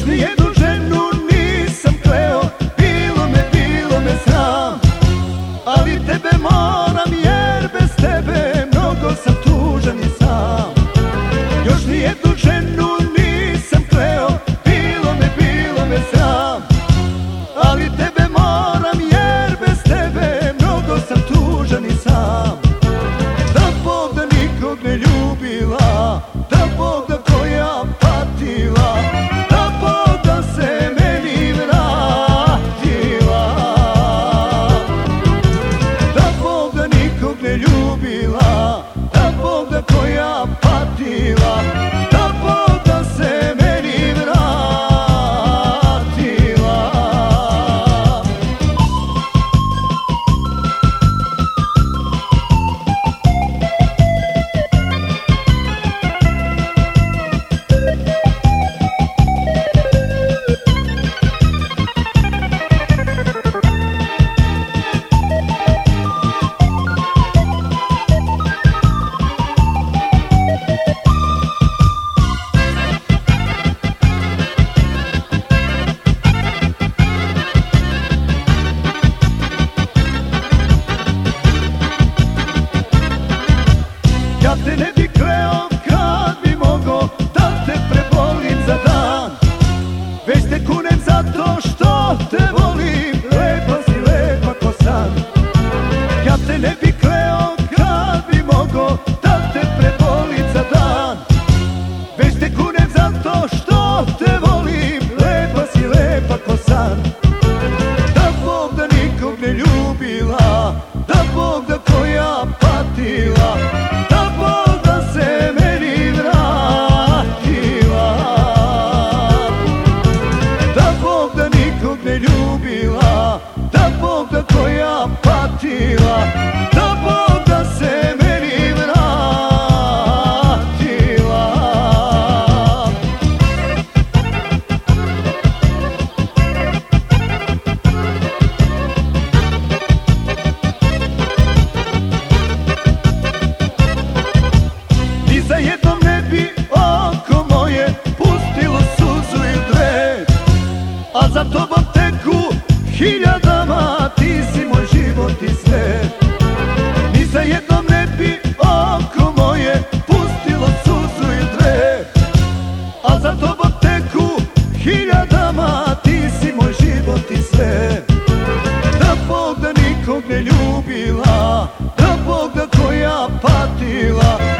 još nijednu ženu nisam kleo Bilo me, bilo me sram. Ali tebe moram jer bez tebe Mnogo sam tužan i sam. Još nijednu ženu nisam kleo Bilo me, bilo me sram. Ali tebe moram jer bez tebe Mnogo sam tužan i sam. Da Bog da nikog ne ljubila Da Bog da greo kad bi mogo da te prebolim za dan. Već kunem zato što te volim, lepa si lepa ko Ja te ne bi kleo kad bi mogo jednom ne bi oko moje pustilo suzu i dve A za tobom teku hiljadama, ti si moj život i sve Ni za jednom ne bi oko moje pustilo suzu i dve A za tobom teku hiljadama, ti si moj život i sve Da Bog da nikog ne ljubila Da Bog da koja patila